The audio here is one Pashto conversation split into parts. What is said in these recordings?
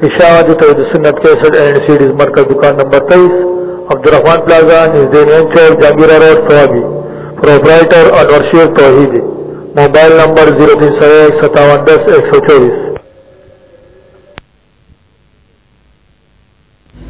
اشاعت توحید سنت 61 اینڈ سیریز مرکز دکان نمبر 23 عبدالرحمن پلازا نزد مین چوک جہانگیرہ روڈ سوابی پرپرائٹر انور شیر توحید موبائل نمبر 03015710124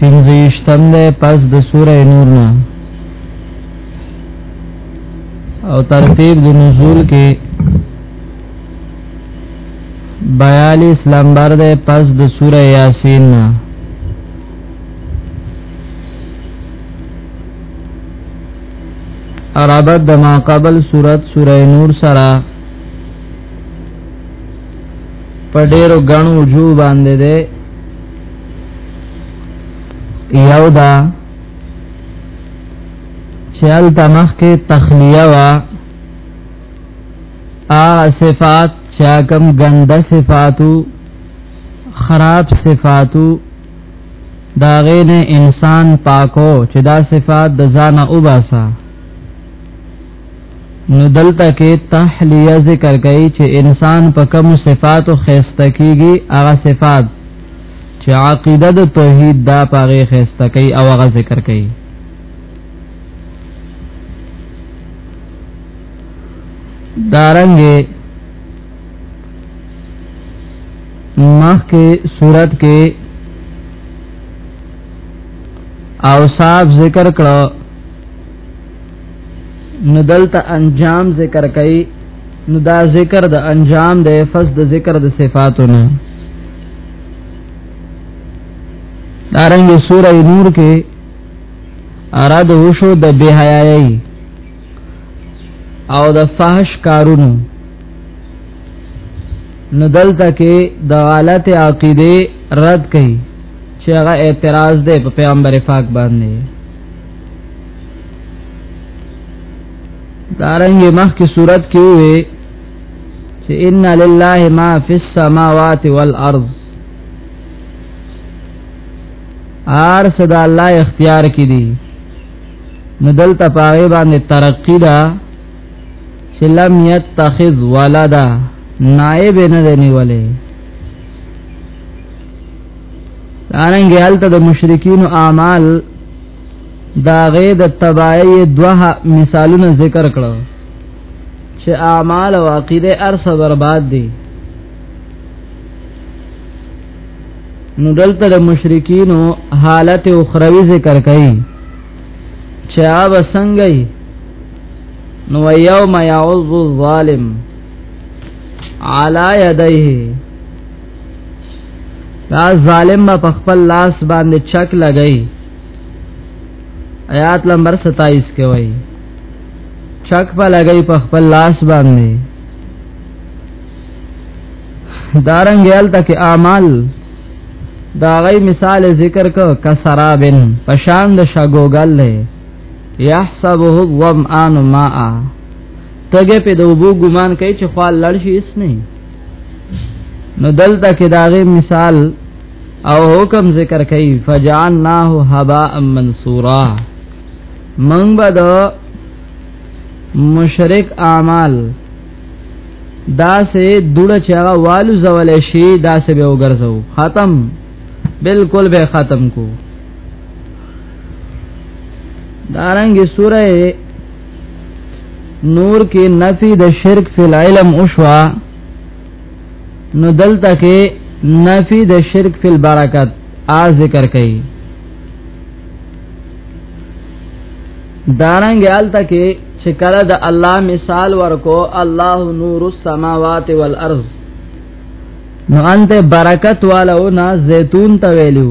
پنځیشتم ده پس د سوره نور نه او ترتیب د نزول کې بیالیس لمبر ده پس د سوره یاسین نه عربت د ما قبل صورت سوره نور سره په ډیرو غنو جو باندې ده یو دا چل تمخ کې تخلیه وا ا صفات چا کم غنده صفاتو خراب صفاتو دا غین انسان پاکو چې دا صفات د ځانه وباسا نو دلته کې تحلیه ذکر کوي چې انسان په کوم صفاتو خسته کیږي هغه صفات چې عقیده د توحید دا پاره خسته کوي او هغه ذکر کوي دارنګ مخ کې صورت کې اوصاف ذکر کړو نو دلته انجام ذکر کړي نو دا ذکر د انجام د فز د ذکر د صفاتونه دارنګ سوره نور کې اراد وشو د بهایي او د فحش کارونو نو دلته کې د غلط عقیده رد کړي چې هغه اعتراض دی په پیغمبر پاک باندې دارنګ مخ کی صورت کې وې چې ان لله ما فی السماوات والارض ار صدا الله اختیار کې دي نو دلته پاره باندې ترقی دا چې لم یتخذ ولدا نائب نه دی نیولې دارنګ حالت د مشرکین اعمال دا غې د تبعی دوه مثالونه ذکر کړو چې اعمال او عقیده ارسه برباد دي نو دلته د مشرکینو حالت اخروی ذکر کړي چې هغه وسنګي نو یوم یعذ الظالم علی یدیه دا ظالم ما په خپل لاس باندې چک لګئی آیات نمبر 27 کې وای چک په لګئی په خپل لاس باندې دارنګ یال تک اعمال دا غي مثال ذکر کو کسرابن پشان د شګوګل له يحسبه الظمآن ماء تګه په دوبو ګمان کوي چې خپل لړ شي اس نه نو دلته کې داغه مثال او حکم ذکر کوي فجعلناه هباء منصورا من بد مشرک اعمال دا سه دوړه چاغه والو زول شي دا سه به وګرځو ختم بالکل به ختم کو دارنګ سوره نور کې نفي د شرک فی العلم اوشوا نو دلته کې نفي د شرک فی البرکت ا ذکر کړي دارنګ الته کې چې کله د الله مثال ورکو الله نور السماوات والارض نو انت برکت والو نا زيتون ته ویلو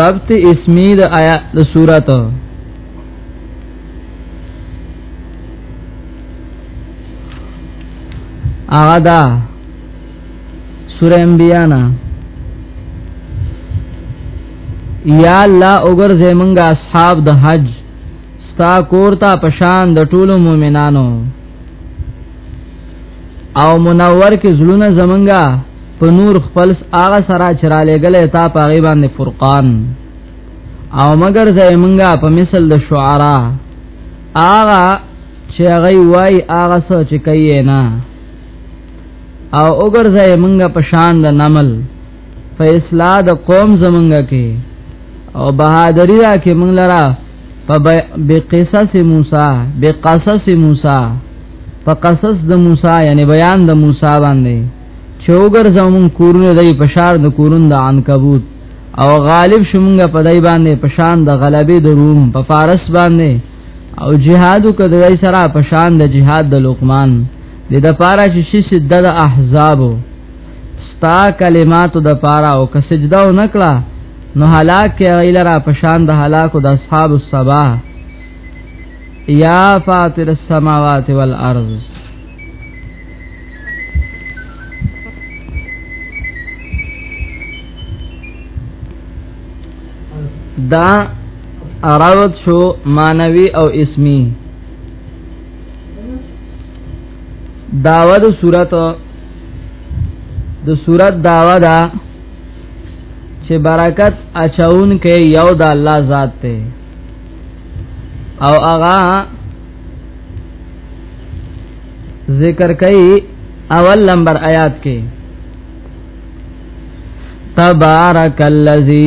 ربط اسمی د آیا د صورت هغه دا سوره انبیاء نا یا الله اوګر زمونږه اصحاب د حج ستا کور ته پشان د ټولو مؤمنانو او منور کې زړونه زمونږه په نور خپل هغه سره چراله غلې تا پاغي باندې فرقان او مگر زمونږه په مثل د شعرا هغه چې هغه وای هغه څه چې کوي نه او وګر زمونږه په شان د نمل په اصلاح د قوم زمونږه کې او بهادری را کې مونږ لرا بقصص موسی بقصص موسی په قصص د موسی یعنی بیان د موسی باندې چوګر زمون کورونه دی په شار د کورون د عنکبوت او غالب شومږه په دای باندې په شان د غلبې د روم په فارس باندې او جهادو کدی سره په شان د جهاد د لقمان د د پاره چې شش د احزابو ستا کلماتو د پاره او که سجده و نکړه نو هلاک کې غیله را پشان د هلاکو د اصحاب الصبا یا فاطر السماوات والارض دا اراوت شو مانوي او اسمی داود صورت د صورت داوا دا چې برکت اچون کې یو د الله ذات ته او هغه ذکر کوي اول نمبر آیات کې تبارک الذی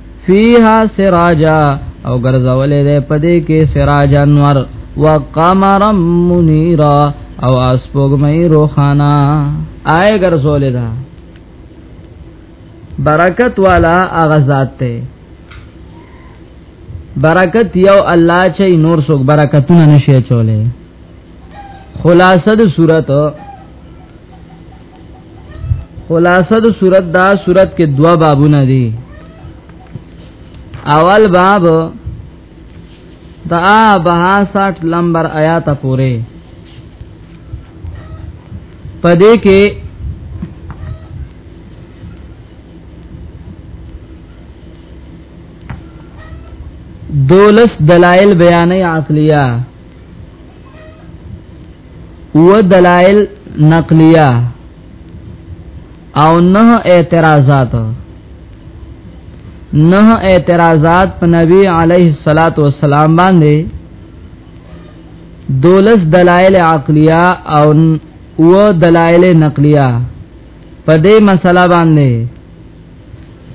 فیها سراجا او ګرځولې ده پدې کې سراج انور وقمر منیرا او اسپوږمۍ روخانا آی ګرځولې ده برکت والا هغه ذات ته برکت یو الله چې نور څوک برکتونه نشي چولې خلاصه د صورت خلاصه د صورت دا صورت کې دوا بابونه دي اول باب دا بها 60 لمبر آیات پوره پدې کې دولس دلائل بیانې عقلیه و دلائل نقلیه او نه اعتراضات نه اعتراضات په نبی علیه الصلاۃ والسلام باندې دولس دلائل عقلیه او و دلائل نقلیه په دې مسله باندې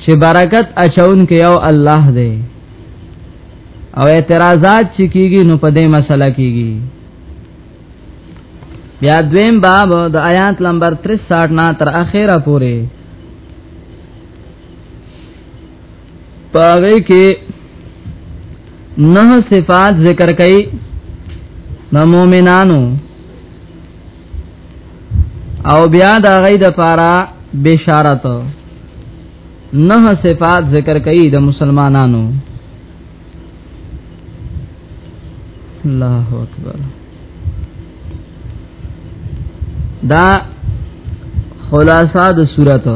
چې برکت اچون کې یو الله دی او اعتراضات چې کیږي نو په دې مسله کیږي بیا دویم باب د آیات نمبر 63 نه تر اخره پورې پاره کې نه صفات ذکر کړي د مؤمنانو او بیا د غي د پاره بشارت نه صفات ذکر کړي د مسلمانانو الله اکبر دا خلاصہ د صورت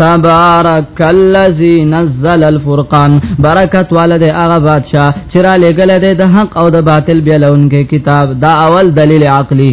تبارک الذی نزل الفرقان برکت والده هغه بادشاہ چې را لګل دی د حق او د باطل بیلونکې کتاب دا اول دلیل عقلی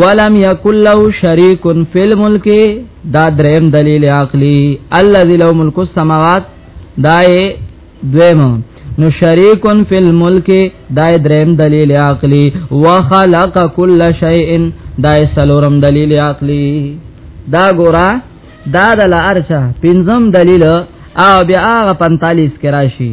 ولم یکل له شریک فی الملک دا دریم دلیل عقلی الذی له ملک السماوات دای دویم نو شریکن فی الملک دای دریم دلیل عقلی وخلق کل شیء دای سلورم دلیل عقلی دا ګورا دا د لارچا پنځم دلیل او بیا هغه 45 کې راشي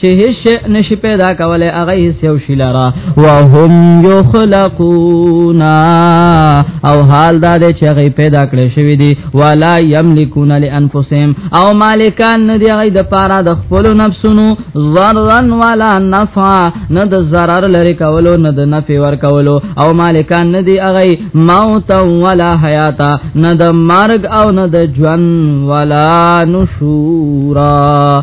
چې هیڅ شی نشي پیدا کولای هغه هیڅ یو شی لرا وهم یخلقون او حال دا دی چې هغه پیدا کړی شوی دی ولا یملکون لانفسهم او مالکان نه دی هغه د پاره د خپل نفسونو ضررا ولا نفعا نه د zarar لري کولو نه د نفع ور کولو او مالکان نه دی هغه موت ولا حیات نه د مرګ او نه د ژوند ولا نشورا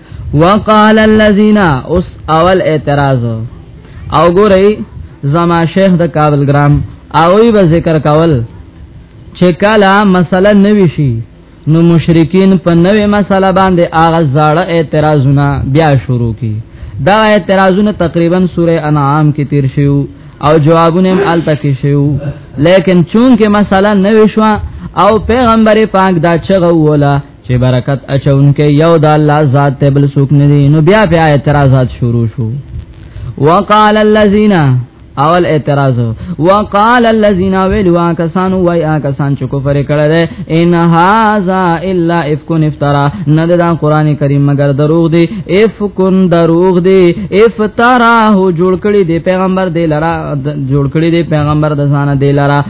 وقال الذين اس اول اعتراض او ګورئ زما شیخ د کابل ګرام اوی به ذکر کول چې کله مسله نوي شي نو مشرکین په نوې مسله باندې اغه زړه اعتراضونه بیا شروع کی دا اعتراضونه تقریبا سوره انعام کې تیر شیو او جوابونه هم الته کې شیو لیکن چون کې مسله نوې شو او پیغمبر پاک دا چغه وله چې برکت اچونکې یو د الله ذات ته بل څوک نه دی نو بیا په اعتراضات شروع شو وقال الذين اول اعتراض وقال الذين ولوا كسان ويا كسان چې کفر کړل ان هاذا الا افكن افترا نه دا قران کریم مگر دروغ دی افكن دروغ دی افترا هو جوړ کړی دی پیغمبر دی لرا جوړ کړی دی پیغمبر د ځانه دی لرا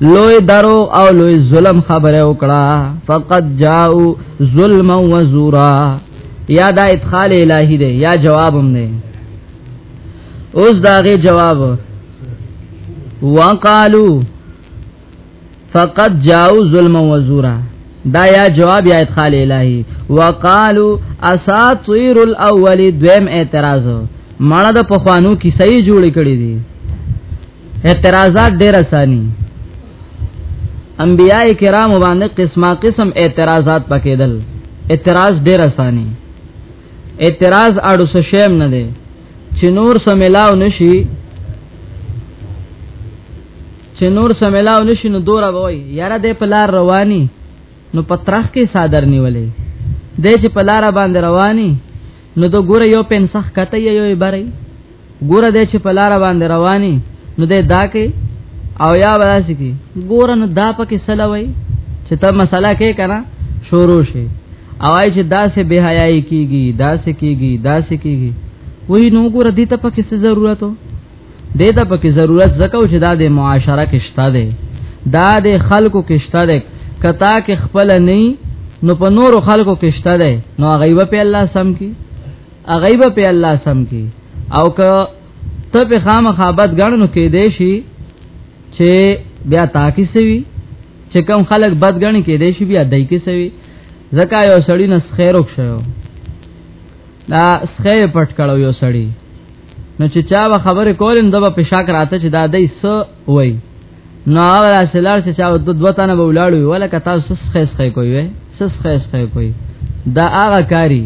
لوی درو او لوی ظلم خبره وکړه فقط جاءو ظلم و زورا یا دا ادخال الہی دی یا جوابم دی اوس داغه جواب وقالو فقط جاءو ظلم و زورا دا یا جواب یا ادخال الہی وقالو اساطیر الاول دویم اعتراض مړه د پخوانو کی صحیح جوړی کړی دی اعتراضات ډیر اسانی انبیاء کرام باندې قسمه قسم اعتراضات پکېدل اعتراض ډیر اسانی اعتراض اړو څه شیم نه دی چې نور سملاو نشي چې نور سملاو نشي نو دورا وای یاره د پلار رواني نو پترخ کې صادر نیولې د چې پلار باندې رواني نو ته ګوره یو پین سخ کته یو بری ګوره د چې په لار باندې رواني نو د دا کې او یا ولاس کې ګوره نو دا پکې سلوي چې ته مسله کې کنه شروع شي او آی چې دا سه به حیاي کیږي دا سه کیږي دا سه کیږي وای نو ګوره دې ته پکې څه ضرورت دې ته پکې ضرورت زکو چې دا د معاشره کې شته دی دا د خلکو کې شته دی کتا کې خپل نه نو په نورو خلکو کې شته دی نو غیبه په الله سم کی غیبه په الله سم کی او که ته په خامخابت غړنو کې دی شي چې بیا تاکي سوي چې کم خلک بد غړني کې دی شي بیا دای کې سوي زکا یو سړی نس خیر وکړو دا سخه پټ کړو یو سړی نو چې چا به خبرې کولې نو دبا پشاک راته چې دا دای سو وای نو هغه راسلار چې چا د دوه تنه به ولاړ وي ولکه تاسو سس خیس خې کوي وي سس خیس خې کوي دا هغه کاری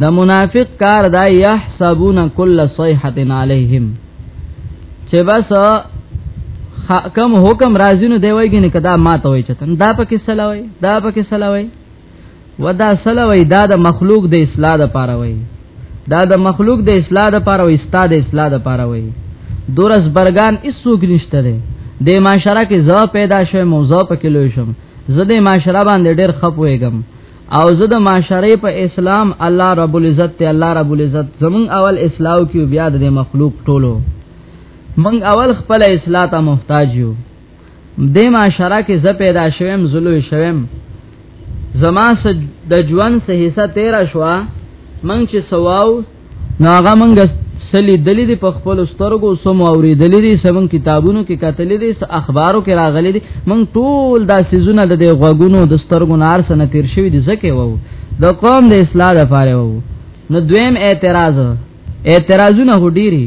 دا منافق کار دا یحسبون کل صیحه علیہم چې بس کم حکم راځي نو دی وایي نه کدا ماته وایي چتن دا پکې سلاوي دا پکې سلاوي ودا سلا وای دا د مخلوق د اصلاح د پاره وای دا د مخلوق د اصلاح د پاره وای استاد اصلاح د پاره وای دورس برګان اسوګ نشته ده د معاشره کې زو پیدا شوه موضوع پکې لوي شم زه د معاشره باندې ډېر خپويګم او زه د معاشره په اسلام الله رب العزت ته الله رب العزت زمون اول اسلام کې بیا د مخلوق ټولو من اول خپل اصلاح ته محتاج یو د معاشره کې ز پیدا شوم زلوې شوم زما سج د ژوند سه حصہ 13 شو من چې سواو ناغه منګ سلی دلی دی په خپل سترګو سم اوری دلی دی سمن کتابونو کې کتل دی س اخبارو کې راغلی دی من ټول دا سيزونه د غوګونو د سترګو نار سره تیر شوی دی زکه وو د قوم د اصلاح لپاره وو نو دویم اعتراض اعتراضونه هډيري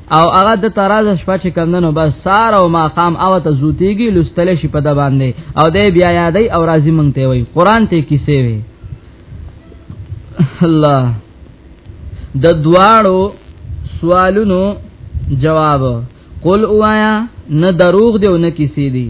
او هغه د تراز شپه چې کمندنو بس سار او ماقام او ته زوتیږي لستل شي په د باندې او د بیا یادې او راضی مونږ ته وي قران ته کیسه وي الله د دواړو سوالونو جواب قل اوایا نه دروغ دی او نه کیسې دی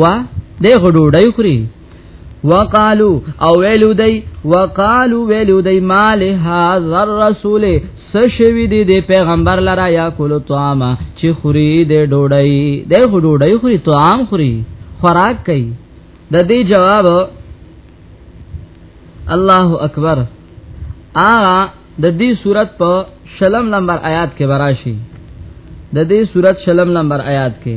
وا دې غډوډي خوري وقالو او ویلو دی وقالو ویلو دی مال هذا الرسول سشوی دی دی پیغمبر لرا یا کولو طعام چې خوري دی ډوډۍ دی خو ډوډۍ خوري طعام خوري خوراک کوي د دې جواب الله اکبر آ د دې صورت په شلم نمبر آیات کې براشي د دې صورت شلم نمبر آیات کې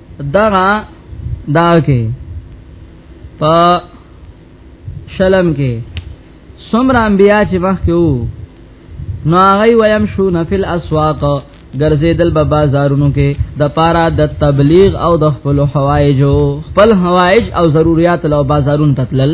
دغه دا کې په شلم کې سمر انبیا چې مخکې وو نو هغه ویم شو نفل اسواق ګرځیدل به بازارونو کې د پارا د تبلیغ او د خپل حوایجو خپل حوایج او ضرورت له بازارونو تتلل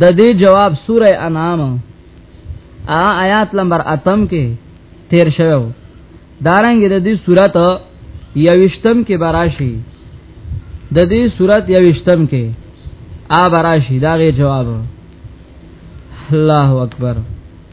د دې جواب سوره انعام ا آیات نمبر اتم کې تیر شوو دارنګ د دې صورت یوشتم کې براشي د دې صورت یوشتم کې آ براشي داغه جواب الله اکبر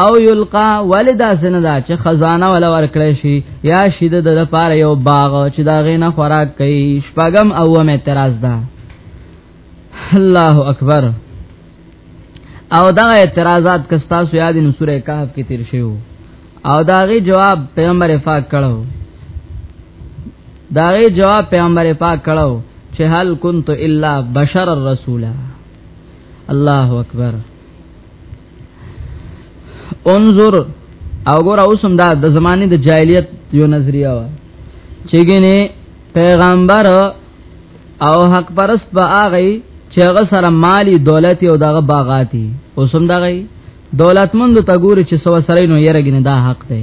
او یلقا ولدا سندا چې خزانه ولا ورکړې شي یا شید د لپاره یو باغ چې دا غینه خوراک کوي شپغم او مې اعتراض ده الله اکبر او دا اعتراضات کستا سو یاد نو سوره کهف کې تیر شیو او داغي جواب پیغمبر پاک کړو داغي جواب پیغمبر پاک کړو چې هل كنت الا بشر الرسول الله اکبر انظر او ګور اوسم دا د زمانه د جاهلیت یو نظریه وا چې ګنه پیغمبر او حق پرست به هغه چې هغه سره مالی دولت او دغه باغاتی اوسم دغه دولتمند ته ګوري چې سو سره نو یره ګنه دا حق دی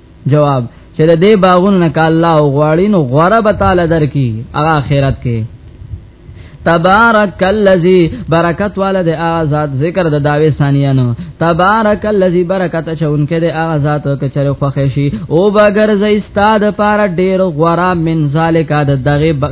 جواب چې د دې باغونو نه کا الله او غواړي نو غوړه به تعالی درکې هغه آخرت کې تبارک الذی برکت والد آزاد ذکر د داوی ثانیانو تبارک الذی برکت چونکه د آزاد کچر خوښی شي او بغیر ز استاد پار ډیر غورا من ذالک د دغه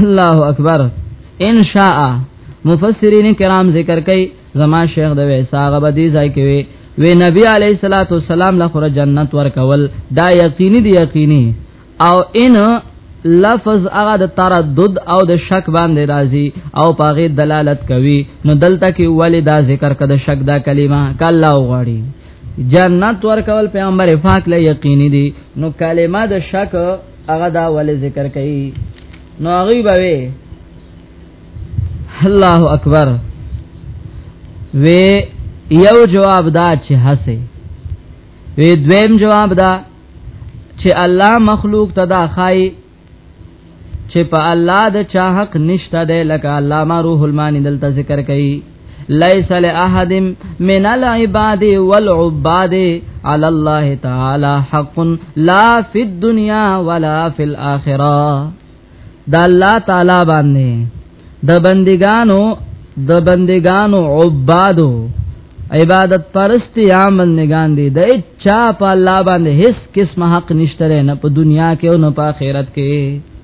الله اکبر ان شاء مفسرین کرام ذکر کوي زما شیخ د ویسا غبدي ځای کوي وی نبی علی صلوات و سلام لخر جنت ورکول دا یقیني دی یقیني او ان لفظ هغه د تردد او د شک باندې راځي او پاغه دلالت کوي نو دلته کې ولی دا ذکر کده شک دا کلمه کله وغړي جنت ورکول پیغمبر پاک له یقیني دي نو کلمه د شک هغه دا ول ذکر کوي نو هغه به وي الله اکبر وی یو جواب دا چې هسه وی دویم جواب دا چې الله مخلوق تدا خای چې په الله د چا حق نشته ده لکه علامه روح المانی دلته ذکر کوي ليس لاحد من العباد والعباد على الله تعالى حق لا في الدنيا ولا في الاخره دا الله تعالی باندې د بندګانو د بندگانو عبادو عبادت پرستی یا بندگان دي د چا په الله باندې هیڅ قسم حق نشته نه په دنیا کې او نه په آخرت کې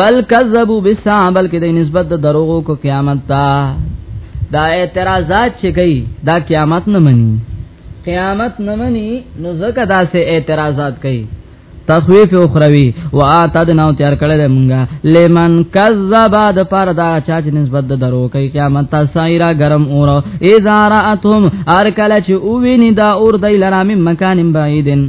بل کذبوا بالساعه بلکې د نسبت د دروغو کو قیامت تا دا اعتراضات چې کوي دا قیامت نه مني قیامت نه مني نو زکه دا سه اعتراضات کوي تخویف اخروی و آتدنا او تیار کړل مونږه لمن کذب د پر دا چا چې نسبت د درو کوي قیامت تا سایرا گرم اور اذا راتهم ار کله چې او ویني دا اور دای لرامي مکان بعیدن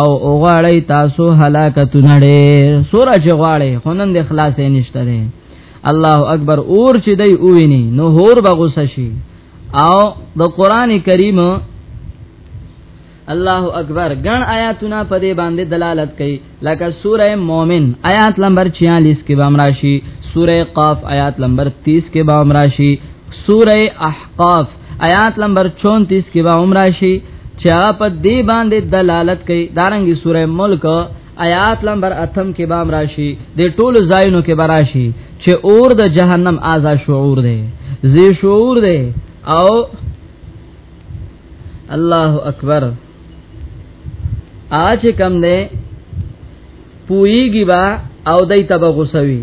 او غواړی تاسو هلاکت نړې سوره چې غواړی خونن د اخلاص نشته ده الله اکبر اور چې دی اوویني نو هور بغوسه شي او د قران کریم الله اکبر ګڼ آیاتونه په دې باندې دلالت کوي لکه سوره مؤمن آیات نمبر 46 کې بام راشي سوره قاف آیات نمبر 30 کې بام راشي سوره احقاف آیات نمبر 34 کې به عمره شي چا په دې باندې دلالت کوي دارنګي سوره ملک آیات نمبر اتم کې به عمره شي د ټولو ځایونو کې براشي چې اور د جهنم آزاد شعور دی زی شعور دی او الله اکبر آج کم دی پویږي با او دای تبغوسوي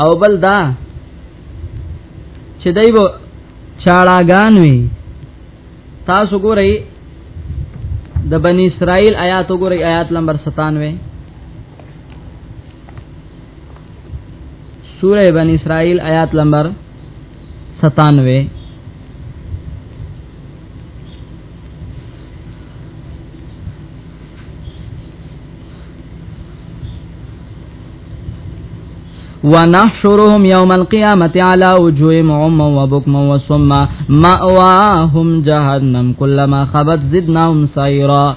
او بل دا چې دایو چاړاګان وي تاسو ګورئ د بنی اسرائیل آیات وګورئ آیات نمبر 97 سوره بنی اسرائیل آیات نمبر 97 97 ونحشرهم يوم القيامه على وجوههم عما وبكما وصما ماواهم جهنم كلما خبت زدناهم سيرا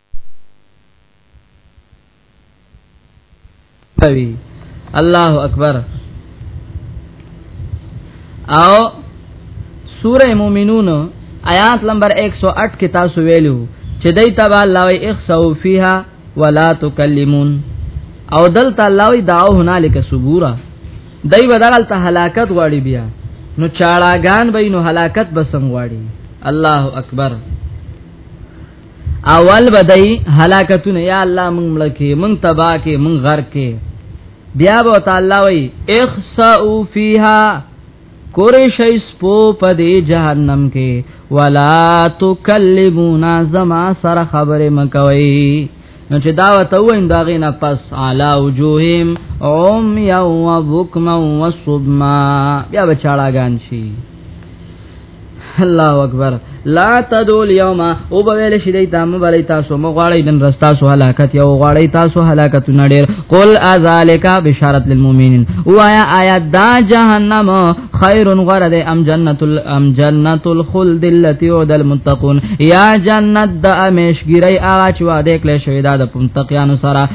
کوي الله اکبر او سوره مومنون آیات نمبر 108 کې تاسو ویلو چې دای تبا الله وی اخسو فیها ولا تکلمون او دلته الله وی داو هنالک صبورا دای بدل ته هلاکت غواړي بیا نو چاړاګان به نو هلاکت بسم غواړي الله اکبر اول بدای هلاکتونه یا الله مونږ ملکه مونږ تبا کې مونږ غر کې بیا به تعالی وای اخسو فیها کوری شی سپو په دې جهنم کې ولا تکلمونا زما سره خبره مکوي نو چې دا وته وین دا غي نه پس علا وجوههم عم یو وبکما وصبما بیا بچاړه غان شي الله اکبر لا تدول یوما او به ویل شي دی تاسو بلې تاسو مو غواړی دن رستا سو هلاکت یو غواړی تاسو هلاکت نډیر قل ازالک بشارت للمؤمنین وایا آیا دا جهنم خیر غره دی ام جنت ام جنت الخلد التي يعد المتقون یا جنت د امیشګری اچ وا دې کله شوی دا د متقینو سره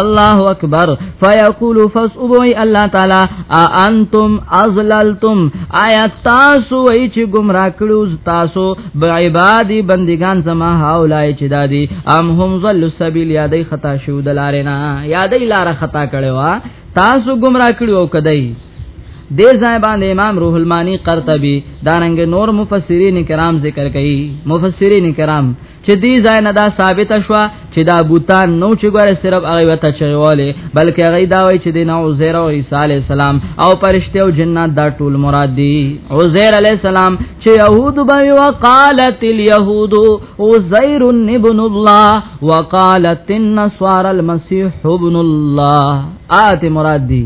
الله اکبر فیقول فسبوی الله تعالی انتم ازللتم آیا تاسو وای چې گمراه کړو تاسو به عبادی بندگان زما هاولای چې دادی ام هم ظل سبیل یادی خطا شو دلارینا یادی لار خطا کړو تاسو گمراه کړو کدی دې ځای باندې امام روح المانی قرطبي دارنګ نور مفسرین کرام ذکر کوي مفسرین کرام چې دې ځای نه دا ثابت شوه چې دا بوتان نو چې ګوره صرف هغه وته چغواله بلکې هغه دا وایي چې د نو عزیر او عیسی علی السلام او پرشته او جنات دا ټول مراد دي عزیر علی السلام چې يهود به وقالت اليهود عزیر ابن الله وقالت النصارى المسيح ابن الله آت مراد دي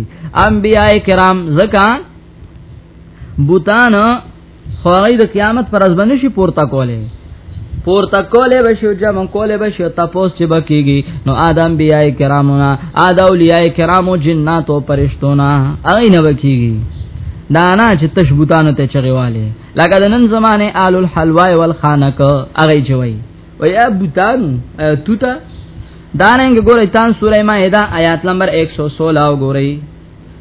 انبیاء کرام زکان بوتان خو هغه د قیامت پر ورځ باندې شي پورته کوله پورته کوله به شو جمع کوله به شو تاسو چې بکیږي نو ادم بیای کرامونه ادا اولیاء کرامو جنات او پرشتونه هغه نه بکیږي دانا چې تشبوتانو ته چغیواله لکه د نن زمانه آل الحلوا والخانق هغه چوي ویا بوتان توتا داننګ ګورې تان سورې مائده آیات نمبر 116 ګورې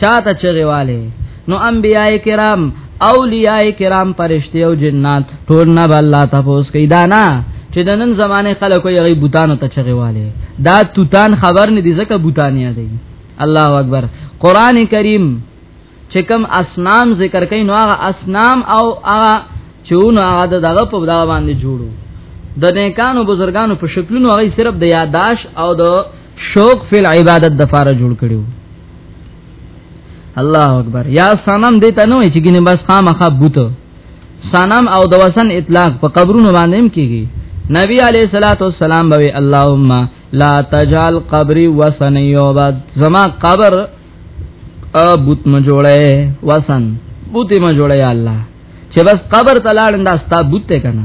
چاته چغواله نو انبیای کرام اولیاء کرام پرشتي او جنات ټول نه الله تاسو کوي دا نه چې د نن زمانه خلکو یې بوتانو ته چغواله دا توتان خبر نه دي ځکه بوتانیا دي الله اکبر قران کریم چې کوم اسنام ذکر کوي نو هغه اسنام او هغه چونو هغه دغه په دا باندې جوړو د نیکانو بزرګانو په شکلونو هغه صرف د یاداش او د شوق فی العبادت د فار جوړ کړو الله اکبر یا صنم دې ته نوې چې ګینه بس خامخا بوت صنم او د وسن اطلاق په قبرونو باندې هم کیږي نبی علیہ الصلوۃ والسلام بوي اللهم لا تجعل قبري وسن یوبد زما قبر بوت م جوړه وسن بوت م جوړه یا الله چې بس قبر تلاړنده ستا بوت ته کنه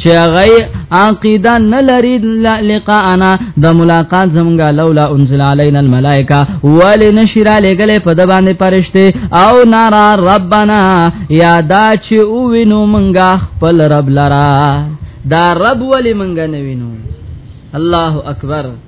چې هغه عقیده نه لري لقاءنا د ملاقات زمونږه لولا انزل علينا الملائکه ول نشرا لګلې په د باندې پرشته او نارا ربنا یادا چې او وینو مونږه خپل رب لرا دا رب ولې مونږه نه وینو الله اکبر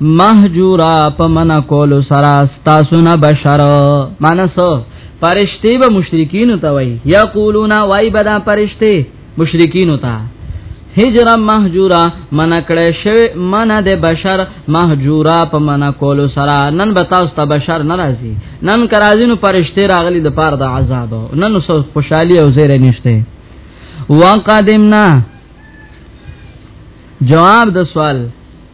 محجورا پمن کول سرا تاسو نه بشر مانسو فرشتي به مشرکین ته وای یقولون وای بدا فرشتي مشرکین ته هجر محجورا من کړه شوی من د بشر محجورا په من کولو سره نن به تاسو ته بشر ناراضي نن کرازینو پرشته راغلي د پاره د عذاب نن سو خوشحالي او زیره نشته وقدمنا جواب د سوال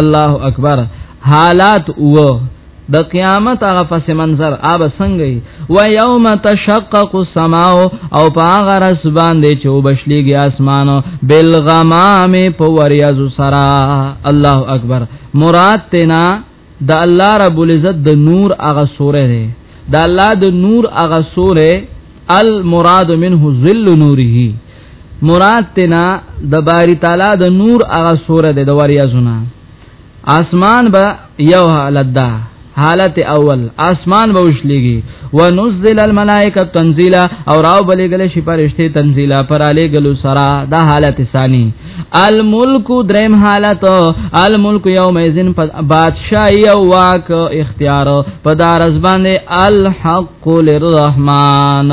الله اکبر حالات و د قیامت هغه پس منظر آب څنګه و یوم تشقق السماء او پاغه رس باندې چې وبشلیږي اسمان بالغمام په وریاز سرا الله اکبر مراد تینا د الله رب العزت د نور هغه سوره ده د الله د نور هغه سوره المراد منه ظل نوره مراد تینا د باری تعالی د نور هغه سوره ده د وریازونه اسمان به یو حالت ده حالت اول اسمان به وشلېږي ونزل الملائکه تنزيلا او راو بلګل شي پرشته تنزيلا پر علی ګلو سرا دا حالت ثانی الملک دریم حالت الملک یوم اذن بادشاہي او واک اختیار په دارز باندې الحق للرحمن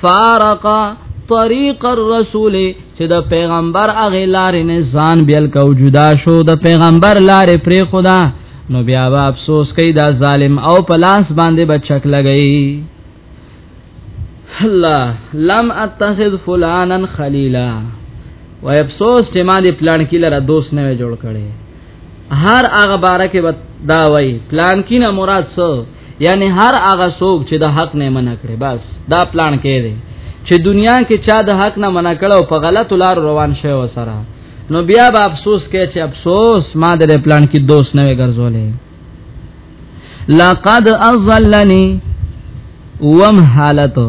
فارق طریق الرسول چې د پیغمبر اغه لارې نه ځان بیل کو جدا شو د پیغمبر لارې پرې خدا نو بیا به افسوس کوي دا ظالم او پلاس باندې بچک لګئی الله لم اتخذ فلانا خلیلا و افسوس چې ما دې پلان کې لره دوست نه جوړ کړي هر هغه بارکه دا وای پلان کې نه مراد څه یعنی هر هغه څوک چې د حق نه منع کړي بس دا پلان کې دی چې دنیا کې چا د حق نه منع کړو په غلط لار روان شوی وسره نو بیا به افسوس کوي چې افسوس ما د پلان کې دوست نه ګرځولې لقد اضلني وم حالتو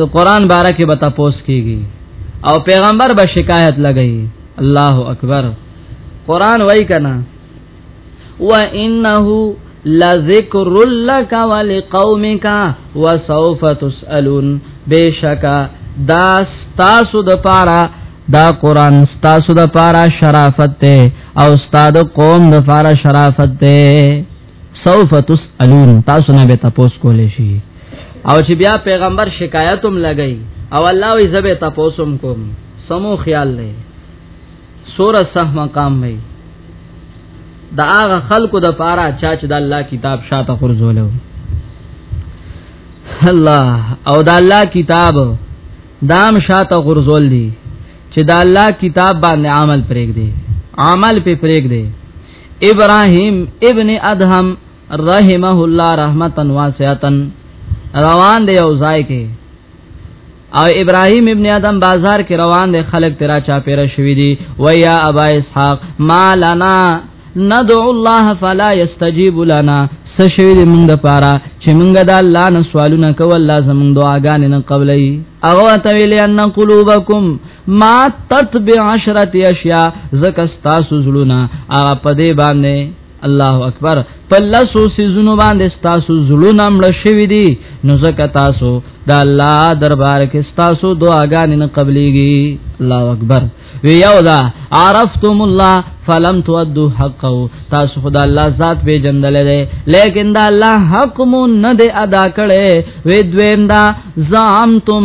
د قران باره کې به تاسو کیږي او پیغمبر به شکایت لګي الله اکبر قران وای کنا وانه لذکر لک ولقومک وسوف تسالون بشکا دا تاسو د پاره دا قران تاسو د پاره شرافت ته او استاد قوم د پاره شرافت ته سوف تسالون تاسو نه به تاسو کولې شي او چې بیا پیغمبر شکایتوم لګی او الله وی زبه تاسو کوم سمو خیال لې سور صح مقام وی دا هغه خلکو د پاره چا چې د الله کتاب شاته خرزولو الله او د الله کتاب دام شاته غرزول دي چې د الله کتاب باندې عمل پرېګ دي عمل په پرېګ دي ابراهيم ابن ادهم رحمه الله رحمتا واسعتا روان دی او ځای کې او ابراهيم ابن ادم بازار کې روان دی خلک تیرا چا پیرا شوی دی و یا ابا اسحاق ما لنا ندعو الله فلا يستجيب لنا سشوی دی مونږ د پاره چې مونږ د الله نه سوالونه کوو الله زمونږ دعاګانې نه قبلې هغه ته ویل ان قلوبکم ما تتبع عشرت اشیاء زکه تاسو زړونه هغه په دې باندې الله اکبر پلسو سيزونو باندې تاسو زړونه مړ شوي دي نو زکه تاسو د الله دربار کې تاسو دعاګانې نه قبليږي الله اکبر وی یو دا عرفتم الله فلم تودو حقه تاسو خدا الله ذات به جندل دی لیکن دا الله حق مون نه دی ادا کړي وی دویم دا زعمتم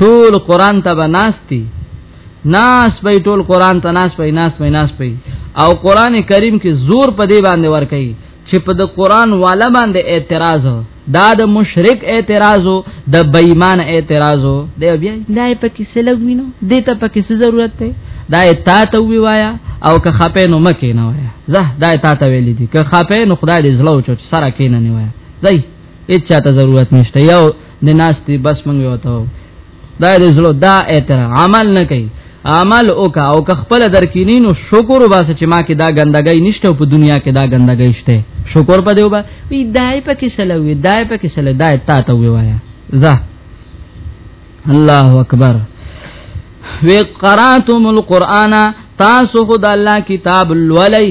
ټول قران ته بناستی ناس به ټول قران ته ناس به ناس به ناس به او قران کریم کې زور په دې باندې ور کوي چې په د قران والا باندې اعتراض دا د مشرک اعتراض د بېمان اعتراض دی بیا دا په کې سلګ وینو دې ته په کې ضرورت دی دا تا ته وی وایا او که خپه نو مکه نه وایا زه دا تا ته ویل دي که خپه نو خدای دې زلو چوت سره کې نه نه وایا زئی هیڅ چاته ضرورت نشته یو نه ناشتي بس مونږ یو ته دا دې زړه دا اعتر عمل نه کوي عمل وکا او که خپل درکینی نو شکر وباسه چې ما کې دا ګندګۍ نشته په دنیا کې دا ګندګۍ شته شکر په دیو با وی دای په کې سره وی دای په کې سره دای تا ته وی وایا زه الله اکبر وی قراتم القرانا تاسو خدای الله کتاب لولئ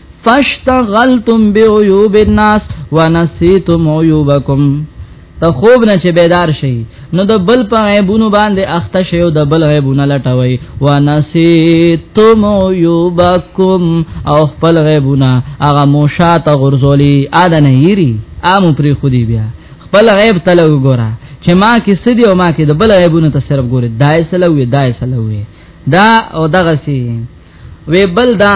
فاشتغلتم بعيوب الناس ونسيتم عيوبكم ته خوب نه چې بیدار شي نو د بل په عیبونو باندې اخته شي او د بل عیبونه لټوي ونسیتم یوبکم او خپل عیبونه هغه موشات غرزولی اده نه یری امو پری خودی بیا خپل عیب تلو ګورا چې ما کې سدي او ما کې د بل عیبونه ته صرف ګوري دای سلوي دای سلوي دا او دغه سی وی بل دا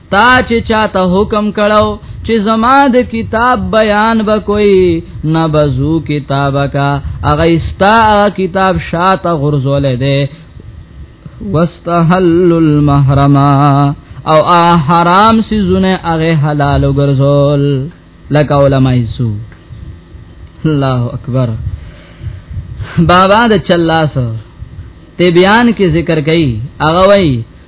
تا چې چاته حکم کړو چې زما د کتاب بیان وکوي نبذو کتابک اغه استا کتاب شاته غرزول دي واستحل المحرما او ا حرام سيزونه اغه حلال وګرځول لکه علماء سو الله اکبر بابا د چلاسو تی بیان کې ذکر کړي هغه وای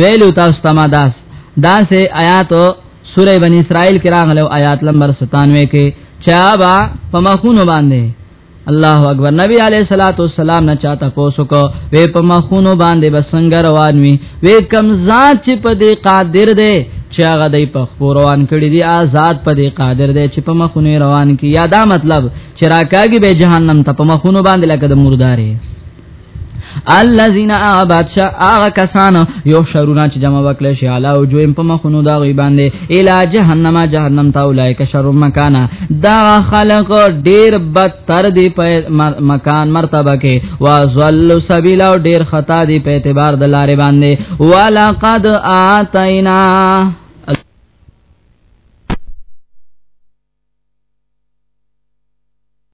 ویلو تاسو ته ما داس داسې آیاتو سوره بنی اسرائیل کې راغلو آیات نمبر 97 کې چابا پمخونو باندې الله اکبر نبی علیہ الصلوۃ والسلام نه چاته پوسو کو وې پمخونو باندې بسنګ روان وي وې کم ذات چې په دې قادر دی چې هغه دای په روان کړی دی آزاد په دې قادر دی چې په مخونه روان کی یا دا مطلب چې راکاږي به جهنم ته په مخونه باندې لکه د مردارې الذين ابادشا هغه کسان یو شرونه چې جمع وکړي شي علا او جویم په مخونو دا غي باندې الا جهنم جهنم تا اولایک شر مکان دا خلق ډیر بدتر دی په مکان مرتبه کې وازل سبیل او ډیر خطا دی په اعتبار د لارې باندې ولقد اتینا